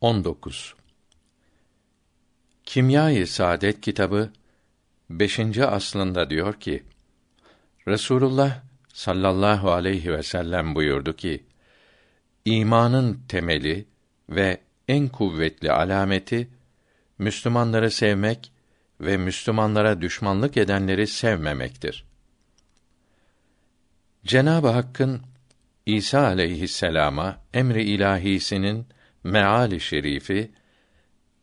19 Kimya-i Saadet kitabı 5. aslında diyor ki Resulullah sallallahu aleyhi ve sellem buyurdu ki imanın temeli ve en kuvvetli alameti Müslümanları sevmek ve Müslümanlara düşmanlık edenleri sevmemektir. Cenab-ı Hakk'ın İsa aleyhisselama emri ilahisinin meali şerifi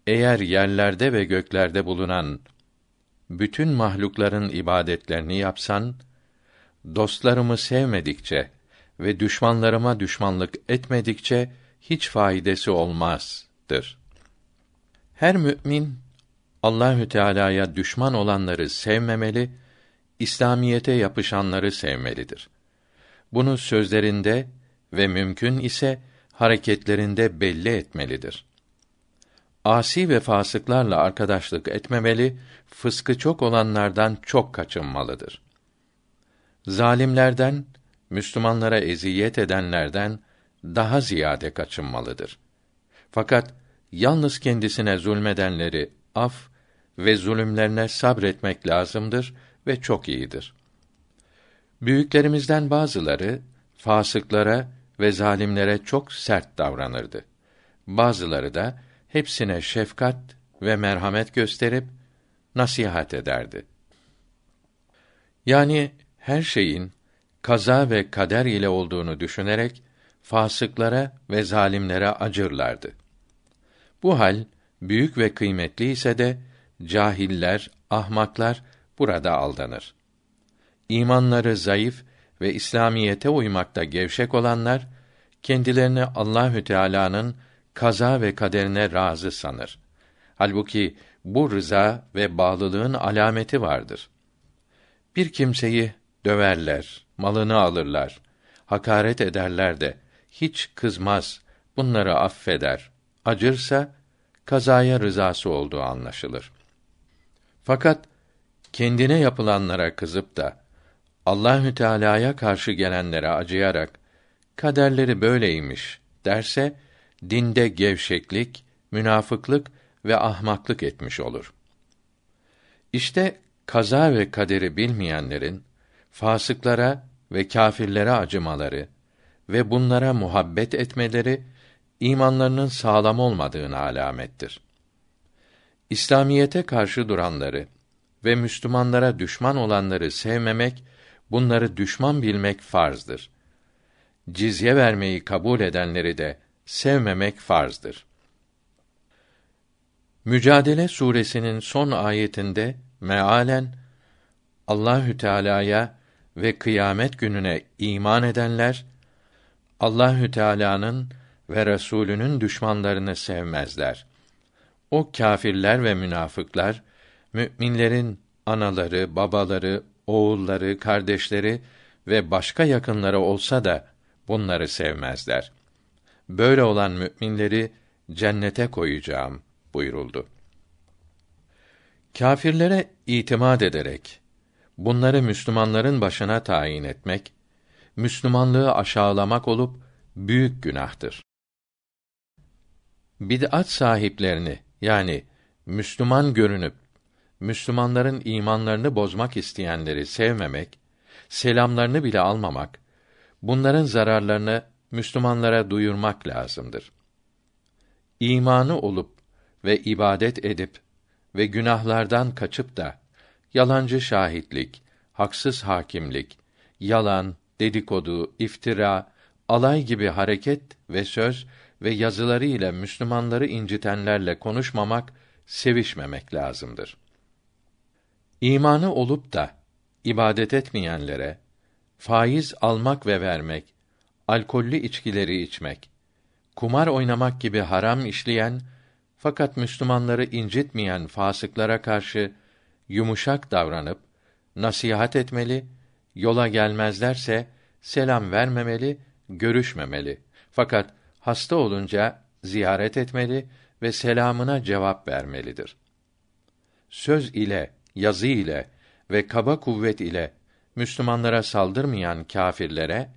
eğer yerlerde ve göklerde bulunan bütün mahlukların ibadetlerini yapsan dostlarımı sevmedikçe ve düşmanlarıma düşmanlık etmedikçe hiç faydası olmazdır. Her mümin Allahü Teala'ya düşman olanları sevmemeli, İslamiyete yapışanları sevmelidir. Bunu sözlerinde ve mümkün ise hareketlerinde belli etmelidir. Asi ve fasıklarla arkadaşlık etmemeli, fıskı çok olanlardan çok kaçınmalıdır. Zalimlerden, Müslümanlara eziyet edenlerden daha ziyade kaçınmalıdır. Fakat yalnız kendisine zulmedenleri af ve zulümlerine sabretmek lazımdır ve çok iyidir. Büyüklerimizden bazıları fasıklara ve zalimlere çok sert davranırdı. Bazıları da hepsine şefkat ve merhamet gösterip nasihat ederdi. Yani her şeyin kaza ve kader ile olduğunu düşünerek fasıklara ve zalimlere acırlardı. Bu hal büyük ve kıymetli ise de cahiller, ahmaklar burada aldanır. İmanları zayıf ve İslamiyete uymakta gevşek olanlar kendilerini Allahü Teala'nın kaza ve kaderine razı sanır. Halbuki bu rıza ve bağlılığın alameti vardır. Bir kimseyi döverler, malını alırlar, hakaret ederler de hiç kızmaz, bunları affeder. Acırsa kazaya rızası olduğu anlaşılır. Fakat kendine yapılanlara kızıp da Allahü Teala'ya karşı gelenlere acıyarak kaderleri böyleymiş derse dinde gevşeklik, münafıklık ve ahmaklık etmiş olur. İşte kaza ve kaderi bilmeyenlerin fasıklara ve kâfirlere acımaları ve bunlara muhabbet etmeleri imanlarının sağlam olmadığını alamettir. İslamiyete karşı duranları ve Müslümanlara düşman olanları sevmemek, bunları düşman bilmek farzdır. Cizye vermeyi kabul edenleri de sevmemek farzdır. Mücadele suresinin son ayetinde mealen Allahü Teala'ya ve kıyamet gününe iman edenler Allahü Teala'nın ve Resulünün düşmanlarını sevmezler. O kâfirler ve münafıklar müminlerin anaları, babaları, oğulları, kardeşleri ve başka yakınları olsa da bunları sevmezler. Böyle olan müminleri cennete koyacağım buyuruldu. Kâfirlere itimat ederek bunları Müslümanların başına tayin etmek Müslümanlığı aşağılamak olup büyük günahtır. Bid'at sahiplerini yani Müslüman görünüp Müslümanların imanlarını bozmak isteyenleri sevmemek, selamlarını bile almamak, bunların zararlarını Müslümanlara duyurmak lazımdır. İmanı olup ve ibadet edip ve günahlardan kaçıp da yalancı şahitlik, haksız hakimlik, yalan, dedikodu, iftira, alay gibi hareket ve söz ve yazıları ile Müslümanları incitenlerle konuşmamak, sevişmemek lazımdır. İmanı olup da ibadet etmeyenlere faiz almak ve vermek, alkollü içkileri içmek, kumar oynamak gibi haram işleyen fakat Müslümanları incitmeyen fasıklara karşı yumuşak davranıp nasihat etmeli, yola gelmezlerse selam vermemeli, görüşmemeli. Fakat hasta olunca ziyaret etmeli ve selamına cevap vermelidir. Söz ile, yazı ile ve kaba kuvvet ile Müslümanlara saldırmayan kâfirlere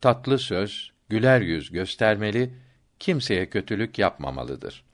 tatlı söz, güler yüz göstermeli, kimseye kötülük yapmamalıdır.